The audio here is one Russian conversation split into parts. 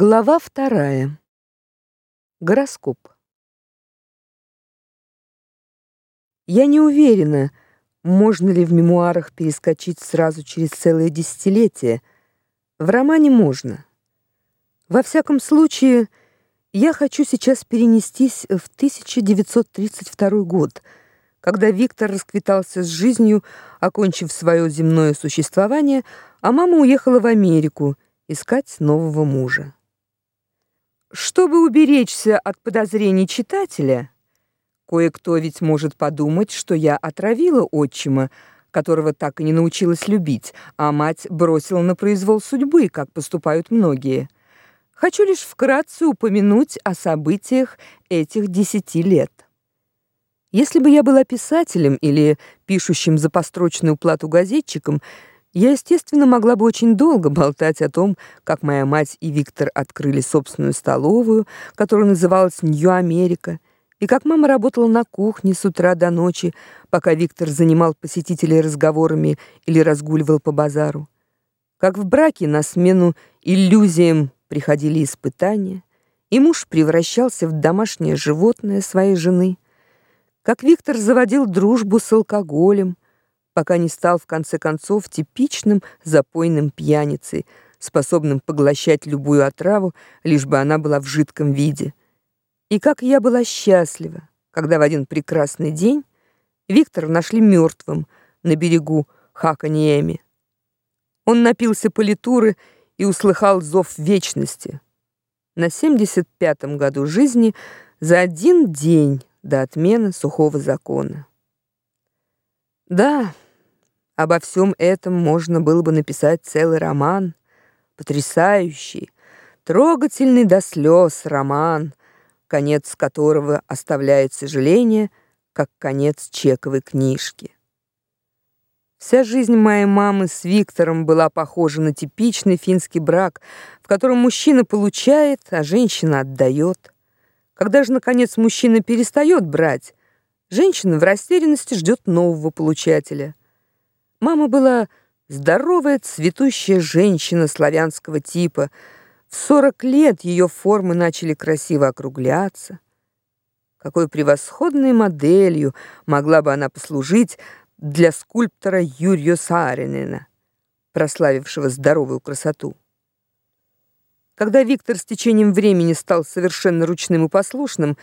Глава вторая. Гороскоп. Я не уверена, можно ли в мемуарах перескочить сразу через целое десятилетие. В романе можно. Во всяком случае, я хочу сейчас перенестись в 1932 год, когда Виктор расквитался с жизнью, окончив свое земное существование, а мама уехала в Америку искать нового мужа. Чтобы уберечься от подозрений читателя, кое-кто ведь может подумать, что я отравила отчима, которого так и не научилась любить, а мать бросила на произвол судьбы, как поступают многие. Хочу лишь вкратце упомянуть о событиях этих десяти лет. Если бы я была писателем или пишущим за построчную плату газетчиком, я, естественно, могла бы очень долго болтать о том, как моя мать и Виктор открыли собственную столовую, которая называлась Нью-Америка, и как мама работала на кухне с утра до ночи, пока Виктор занимал посетителей разговорами или разгуливал по базару. Как в браке на смену иллюзиям приходили испытания, и муж превращался в домашнее животное своей жены. Как Виктор заводил дружбу с алкоголем, пока не стал в конце концов типичным запойным пьяницей, способным поглощать любую отраву, лишь бы она была в жидком виде. И как я была счастлива, когда в один прекрасный день Виктор нашли мертвым на берегу Хаканиэми. Он напился политуры и услыхал зов вечности. На 75-м году жизни за один день до отмены сухого закона. Да, Обо всем этом можно было бы написать целый роман, потрясающий, трогательный до слез роман, конец которого оставляет сожаление, как конец чековой книжки. Вся жизнь моей мамы с Виктором была похожа на типичный финский брак, в котором мужчина получает, а женщина отдает. Когда же наконец мужчина перестает брать, женщина в растерянности ждет нового получателя. Мама была здоровая, цветущая женщина славянского типа. В 40 лет ее формы начали красиво округляться. Какой превосходной моделью могла бы она послужить для скульптора Юрия Сааринена, прославившего здоровую красоту. Когда Виктор с течением времени стал совершенно ручным и послушным,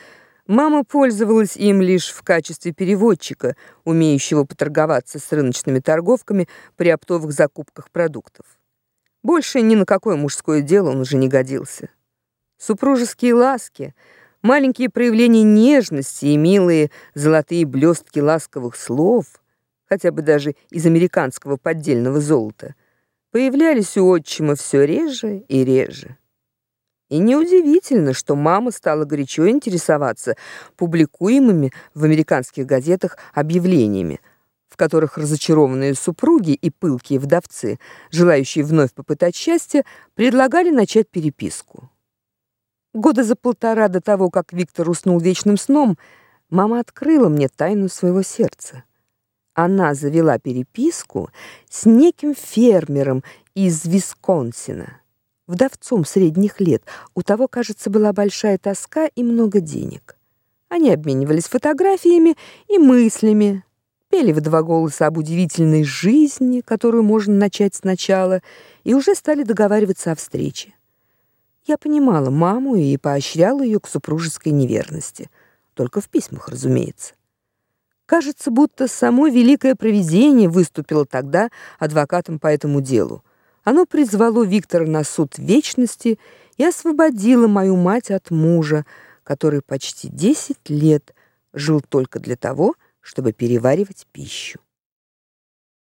Мама пользовалась им лишь в качестве переводчика, умеющего поторговаться с рыночными торговками при оптовых закупках продуктов. Больше ни на какое мужское дело он уже не годился. Супружеские ласки, маленькие проявления нежности и милые золотые блестки ласковых слов, хотя бы даже из американского поддельного золота, появлялись у отчима все реже и реже. И неудивительно, что мама стала горячо интересоваться публикуемыми в американских газетах объявлениями, в которых разочарованные супруги и пылкие вдовцы, желающие вновь попытать счастье, предлагали начать переписку. Года за полтора до того, как Виктор уснул вечным сном, мама открыла мне тайну своего сердца. Она завела переписку с неким фермером из Висконсина вдовцом средних лет. У того, кажется, была большая тоска и много денег. Они обменивались фотографиями и мыслями, пели в два голоса об удивительной жизни, которую можно начать сначала, и уже стали договариваться о встрече. Я понимала маму и поощряла ее к супружеской неверности, только в письмах, разумеется. Кажется, будто само великое провидение выступило тогда адвокатом по этому делу. Оно призвало Виктора на суд вечности и освободило мою мать от мужа, который почти 10 лет жил только для того, чтобы переваривать пищу.